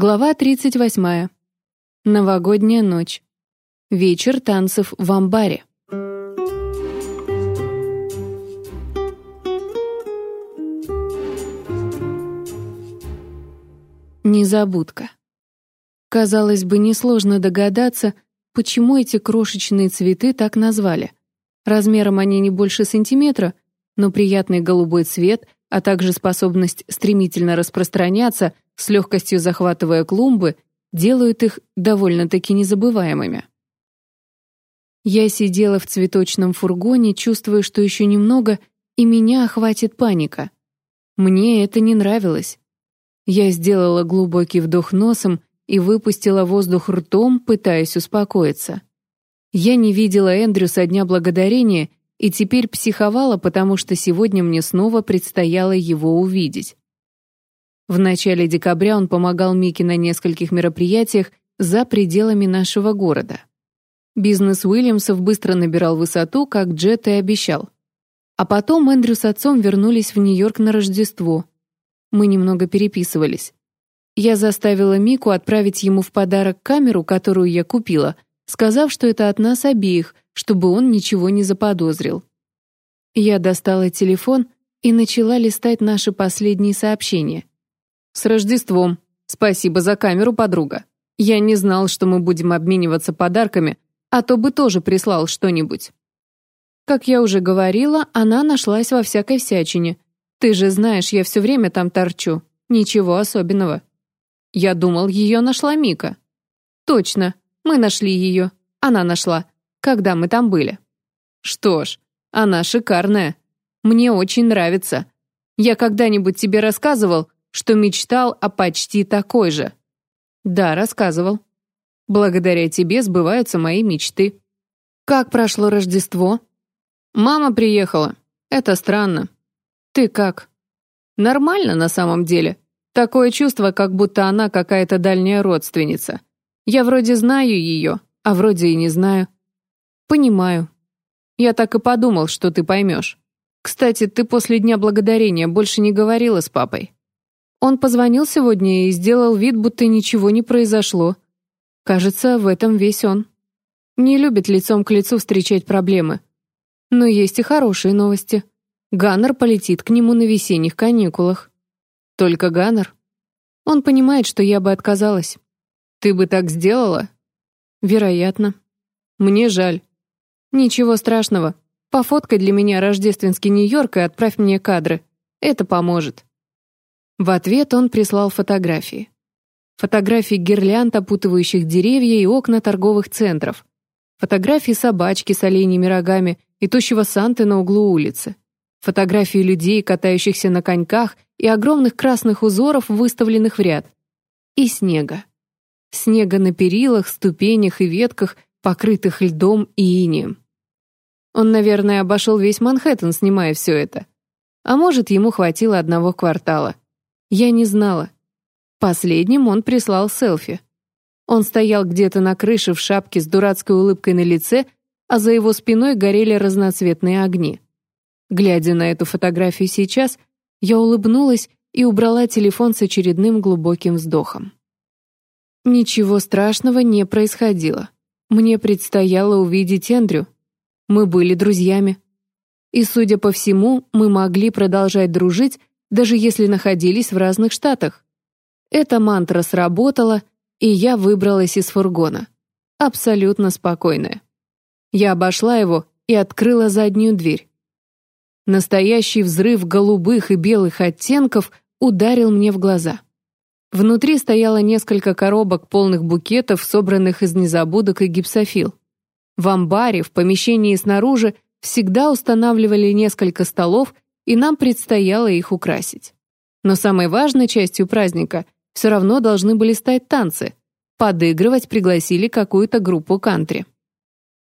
Глава 38. Новогодняя ночь. Вечер танцев в амбаре. Незабудка. Казалось бы, несложно догадаться, почему эти крошечные цветы так назвали. Размером они не больше сантиметра, но приятный голубой цвет, а также способность стремительно распространяться, с легкостью захватывая клумбы, делают их довольно-таки незабываемыми. Я сидела в цветочном фургоне, чувствуя, что еще немного, и меня охватит паника. Мне это не нравилось. Я сделала глубокий вдох носом и выпустила воздух ртом, пытаясь успокоиться. Я не видела Эндрю со дня благодарения и теперь психовала, потому что сегодня мне снова предстояло его увидеть. В начале декабря он помогал Мике на нескольких мероприятиях за пределами нашего города. Бизнес Уильямсов быстро набирал высоту, как Джет и обещал. А потом Эндрю с отцом вернулись в Нью-Йорк на Рождество. Мы немного переписывались. Я заставила Мику отправить ему в подарок камеру, которую я купила, сказав, что это от нас обеих, чтобы он ничего не заподозрил. Я достала телефон и начала листать наши последние сообщения. «С Рождеством! Спасибо за камеру, подруга. Я не знал, что мы будем обмениваться подарками, а то бы тоже прислал что-нибудь». Как я уже говорила, она нашлась во всякой всячине. Ты же знаешь, я все время там торчу. Ничего особенного. Я думал, ее нашла Мика. Точно, мы нашли ее. Она нашла, когда мы там были. Что ж, она шикарная. Мне очень нравится. Я когда-нибудь тебе рассказывал, что мечтал о почти такой же. Да, рассказывал. Благодаря тебе сбываются мои мечты. Как прошло Рождество? Мама приехала. Это странно. Ты как? Нормально на самом деле. Такое чувство, как будто она какая-то дальняя родственница. Я вроде знаю ее, а вроде и не знаю. Понимаю. Я так и подумал, что ты поймешь. Кстати, ты после Дня Благодарения больше не говорила с папой. Он позвонил сегодня и сделал вид, будто ничего не произошло. Кажется, в этом весь он. Не любит лицом к лицу встречать проблемы. Но есть и хорошие новости. Ганнер полетит к нему на весенних каникулах. Только Ганнер. Он понимает, что я бы отказалась. Ты бы так сделала? Вероятно. Мне жаль. Ничего страшного. Пофоткай для меня рождественский Нью-Йорк и отправь мне кадры. Это поможет. В ответ он прислал фотографии. Фотографии гирлянд, опутывающих деревья и окна торговых центров. Фотографии собачки с оленями рогами и тощего Санты на углу улицы. Фотографии людей, катающихся на коньках и огромных красных узоров, выставленных в ряд. И снега. Снега на перилах, ступенях и ветках, покрытых льдом и инеем. Он, наверное, обошел весь Манхэттен, снимая все это. А может, ему хватило одного квартала. Я не знала. Последним он прислал селфи. Он стоял где-то на крыше в шапке с дурацкой улыбкой на лице, а за его спиной горели разноцветные огни. Глядя на эту фотографию сейчас, я улыбнулась и убрала телефон с очередным глубоким вздохом. Ничего страшного не происходило. Мне предстояло увидеть Эндрю. Мы были друзьями. И, судя по всему, мы могли продолжать дружить, даже если находились в разных штатах. Эта мантра сработала, и я выбралась из фургона. Абсолютно спокойная. Я обошла его и открыла заднюю дверь. Настоящий взрыв голубых и белых оттенков ударил мне в глаза. Внутри стояло несколько коробок полных букетов, собранных из незабудок и гипсофил. В амбаре, в помещении снаружи, всегда устанавливали несколько столов, и нам предстояло их украсить. Но самой важной частью праздника все равно должны были стать танцы. Подыгрывать пригласили какую-то группу кантри.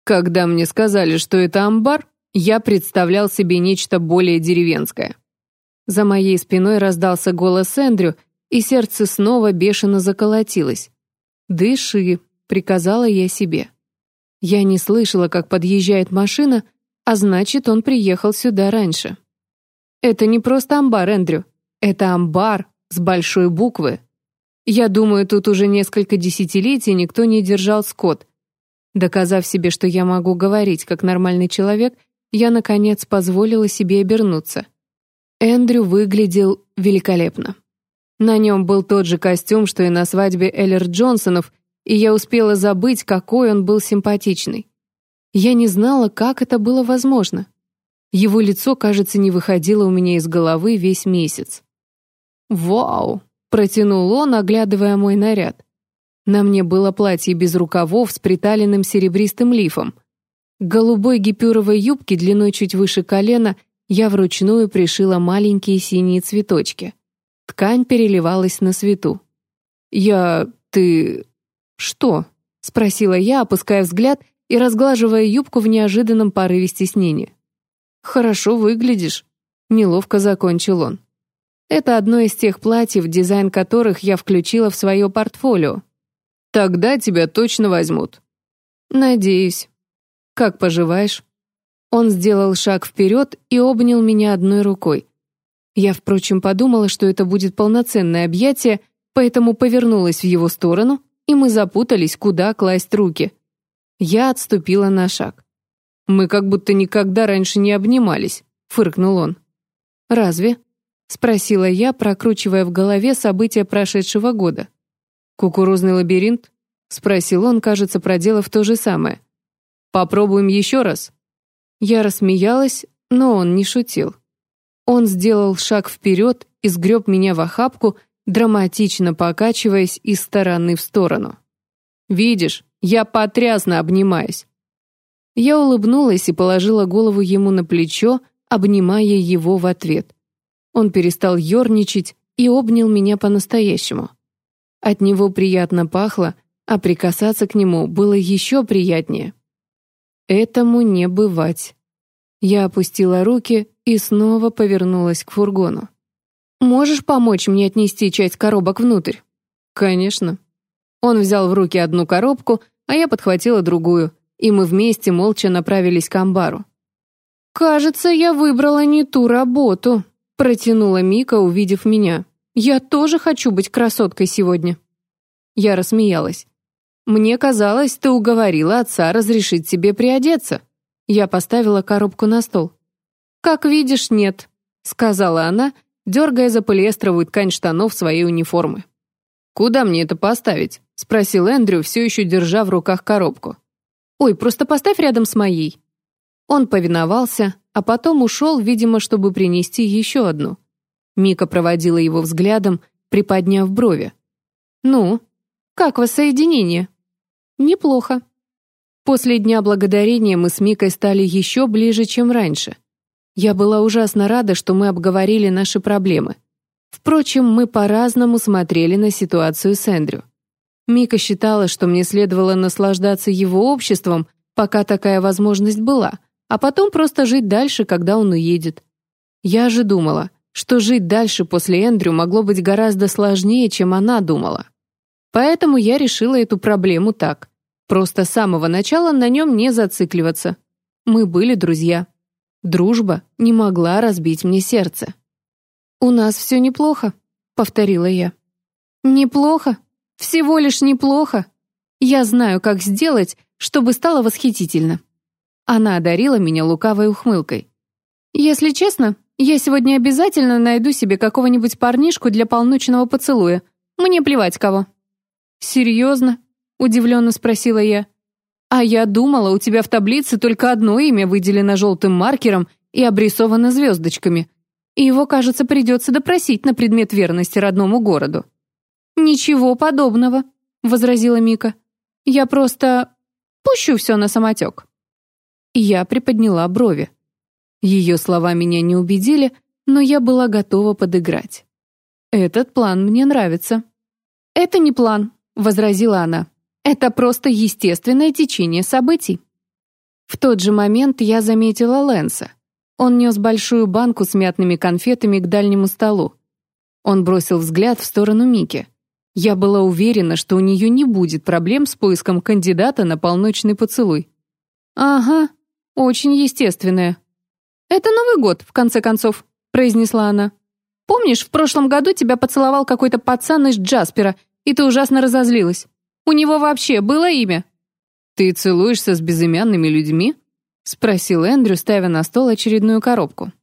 Когда мне сказали, что это амбар, я представлял себе нечто более деревенское. За моей спиной раздался голос Эндрю, и сердце снова бешено заколотилось. «Дыши», — приказала я себе. Я не слышала, как подъезжает машина, а значит, он приехал сюда раньше. Это не просто амбар, Эндрю. Это амбар с большой буквы. Я думаю, тут уже несколько десятилетий никто не держал скот. Доказав себе, что я могу говорить как нормальный человек, я, наконец, позволила себе обернуться. Эндрю выглядел великолепно. На нем был тот же костюм, что и на свадьбе Эллер Джонсонов, и я успела забыть, какой он был симпатичный. Я не знала, как это было возможно. Его лицо, кажется, не выходило у меня из головы весь месяц. «Вау!» — протянул он, оглядывая мой наряд. На мне было платье без рукавов с приталенным серебристым лифом. Голубой гипюровой юбке длиной чуть выше колена я вручную пришила маленькие синие цветочки. Ткань переливалась на свету. «Я... ты... что?» — спросила я, опуская взгляд и разглаживая юбку в неожиданном порыве стеснения. «Хорошо выглядишь», — неловко закончил он. Это одно из тех платьев, дизайн которых я включила в свое портфолио. Тогда тебя точно возьмут. Надеюсь. Как поживаешь? Он сделал шаг вперед и обнял меня одной рукой. Я, впрочем, подумала, что это будет полноценное объятие, поэтому повернулась в его сторону, и мы запутались, куда класть руки. Я отступила на шаг. «Мы как будто никогда раньше не обнимались», — фыркнул он. «Разве?» — спросила я, прокручивая в голове события прошедшего года. «Кукурузный лабиринт?» — спросил он, кажется, проделав то же самое. «Попробуем еще раз?» Я рассмеялась, но он не шутил. Он сделал шаг вперед и сгреб меня в охапку, драматично покачиваясь из стороны в сторону. «Видишь, я потрясно обнимаюсь». Я улыбнулась и положила голову ему на плечо, обнимая его в ответ. Он перестал ерничать и обнял меня по-настоящему. От него приятно пахло, а прикасаться к нему было еще приятнее. Этому не бывать. Я опустила руки и снова повернулась к фургону. «Можешь помочь мне отнести часть коробок внутрь?» «Конечно». Он взял в руки одну коробку, а я подхватила другую, и мы вместе молча направились к амбару. «Кажется, я выбрала не ту работу», — протянула Мика, увидев меня. «Я тоже хочу быть красоткой сегодня». Я рассмеялась. «Мне казалось, ты уговорила отца разрешить тебе приодеться». Я поставила коробку на стол. «Как видишь, нет», — сказала она, дергая за полиэстровую ткань штанов своей униформы. «Куда мне это поставить?» — спросил Эндрю, все еще держа в руках коробку. «Ой, просто поставь рядом с моей». Он повиновался, а потом ушел, видимо, чтобы принести еще одну. Мика проводила его взглядом, приподняв брови. «Ну, как воссоединение?» «Неплохо». После Дня Благодарения мы с Микой стали еще ближе, чем раньше. Я была ужасно рада, что мы обговорили наши проблемы. Впрочем, мы по-разному смотрели на ситуацию с Эндрю. Мика считала, что мне следовало наслаждаться его обществом, пока такая возможность была, а потом просто жить дальше, когда он уедет. Я же думала, что жить дальше после Эндрю могло быть гораздо сложнее, чем она думала. Поэтому я решила эту проблему так. Просто с самого начала на нем не зацикливаться. Мы были друзья. Дружба не могла разбить мне сердце. «У нас все неплохо», — повторила я. «Неплохо? Всего лишь неплохо. Я знаю, как сделать, чтобы стало восхитительно». Она одарила меня лукавой ухмылкой. «Если честно, я сегодня обязательно найду себе какого-нибудь парнишку для полночного поцелуя. Мне плевать кого». «Серьезно?» — удивленно спросила я. «А я думала, у тебя в таблице только одно имя выделено желтым маркером и обрисовано звездочками. И его, кажется, придется допросить на предмет верности родному городу». «Ничего подобного», — возразила Мика. «Я просто пущу все на самотек». Я приподняла брови. Ее слова меня не убедили, но я была готова подыграть. «Этот план мне нравится». «Это не план», — возразила она. «Это просто естественное течение событий». В тот же момент я заметила Лэнса. Он нес большую банку с мятными конфетами к дальнему столу. Он бросил взгляд в сторону Мики. Я была уверена, что у нее не будет проблем с поиском кандидата на полночный поцелуй. «Ага, очень естественное», «Это Новый год, в конце концов», — произнесла она. «Помнишь, в прошлом году тебя поцеловал какой-то пацан из Джаспера, и ты ужасно разозлилась. У него вообще было имя?» «Ты целуешься с безымянными людьми?» — спросил Эндрю, ставя на стол очередную коробку.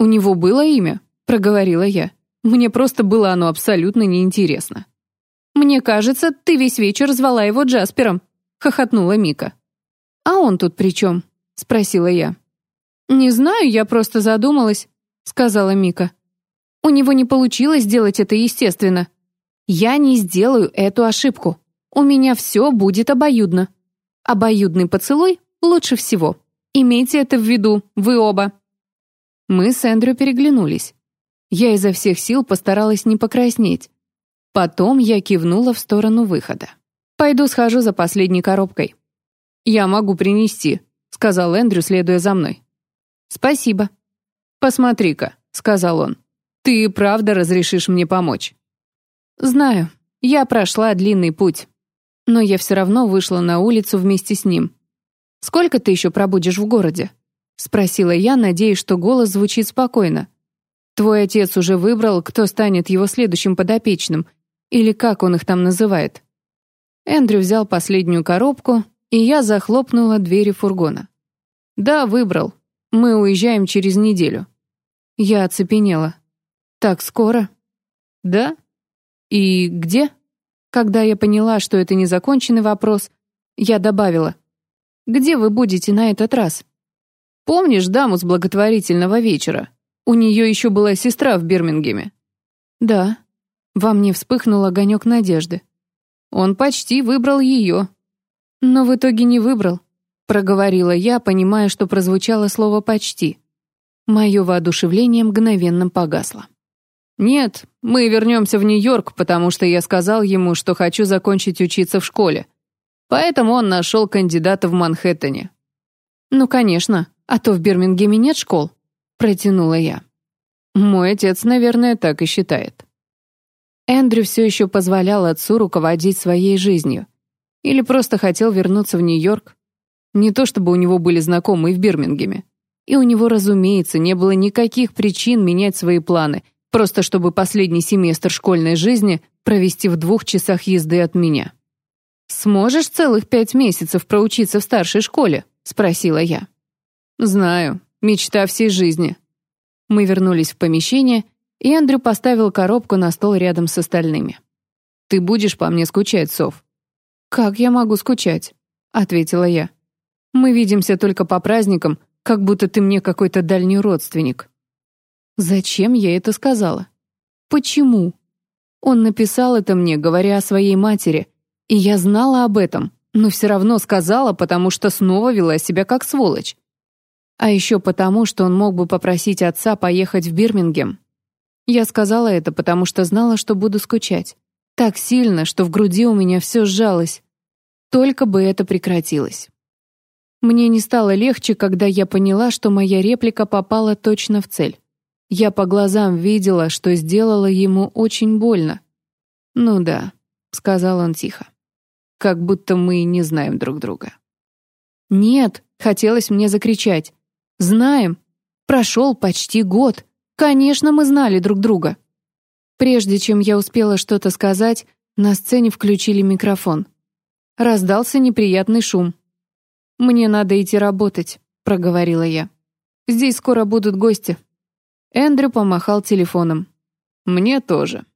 «У него было имя?» — проговорила я. «Мне просто было оно абсолютно неинтересно». «Мне кажется, ты весь вечер звала его Джаспером», — хохотнула Мика. «А он тут при чем?» — спросила я. «Не знаю, я просто задумалась», — сказала Мика. «У него не получилось сделать это естественно. Я не сделаю эту ошибку. У меня все будет обоюдно. Обоюдный поцелуй лучше всего. Имейте это в виду, вы оба». Мы с Эндрю переглянулись. Я изо всех сил постаралась не покраснеть. Потом я кивнула в сторону выхода. «Пойду схожу за последней коробкой». «Я могу принести», — сказал Эндрю, следуя за мной. «Спасибо». «Посмотри-ка», — сказал он. «Ты правда разрешишь мне помочь?» «Знаю. Я прошла длинный путь. Но я все равно вышла на улицу вместе с ним. Сколько ты еще пробудешь в городе?» — спросила я, надеясь, что голос звучит спокойно. «Твой отец уже выбрал, кто станет его следующим подопечным, или как он их там называет?» Эндрю взял последнюю коробку, и я захлопнула двери фургона. «Да, выбрал. Мы уезжаем через неделю». Я оцепенела. «Так скоро?» «Да? И где?» Когда я поняла, что это незаконченный вопрос, я добавила. «Где вы будете на этот раз?» Помнишь даму с благотворительного вечера? У нее еще была сестра в Бирмингеме». «Да». Во мне вспыхнул огонек надежды. Он почти выбрал ее. Но в итоге не выбрал, проговорила я, понимая, что прозвучало слово «почти». Мое воодушевление мгновенно погасло. «Нет, мы вернемся в Нью-Йорк, потому что я сказал ему, что хочу закончить учиться в школе. Поэтому он нашел кандидата в Манхэттене». «Ну, конечно, а то в Бирмингеме нет школ», — протянула я. Мой отец, наверное, так и считает. Эндрю все еще позволял отцу руководить своей жизнью. Или просто хотел вернуться в Нью-Йорк. Не то чтобы у него были знакомые в Бирмингеме. И у него, разумеется, не было никаких причин менять свои планы, просто чтобы последний семестр школьной жизни провести в двух часах езды от меня. «Сможешь целых пять месяцев проучиться в старшей школе?» — спросила я. «Знаю. Мечта всей жизни». Мы вернулись в помещение, и Эндрю поставил коробку на стол рядом с остальными. «Ты будешь по мне скучать, Сов?» «Как я могу скучать?» — ответила я. «Мы видимся только по праздникам, как будто ты мне какой-то дальний родственник». Зачем я это сказала? Почему? Он написал это мне, говоря о своей матери, и я знала об этом, но все равно сказала, потому что снова вела себя как сволочь. А еще потому, что он мог бы попросить отца поехать в Бирмингем. Я сказала это, потому что знала, что буду скучать. Так сильно, что в груди у меня все сжалось. Только бы это прекратилось. Мне не стало легче, когда я поняла, что моя реплика попала точно в цель. Я по глазам видела, что сделала ему очень больно. «Ну да», — сказал он тихо. «Как будто мы не знаем друг друга». «Нет», — хотелось мне закричать. Знаем. Прошел почти год. Конечно, мы знали друг друга. Прежде чем я успела что-то сказать, на сцене включили микрофон. Раздался неприятный шум. «Мне надо идти работать», — проговорила я. «Здесь скоро будут гости». Эндрю помахал телефоном. «Мне тоже».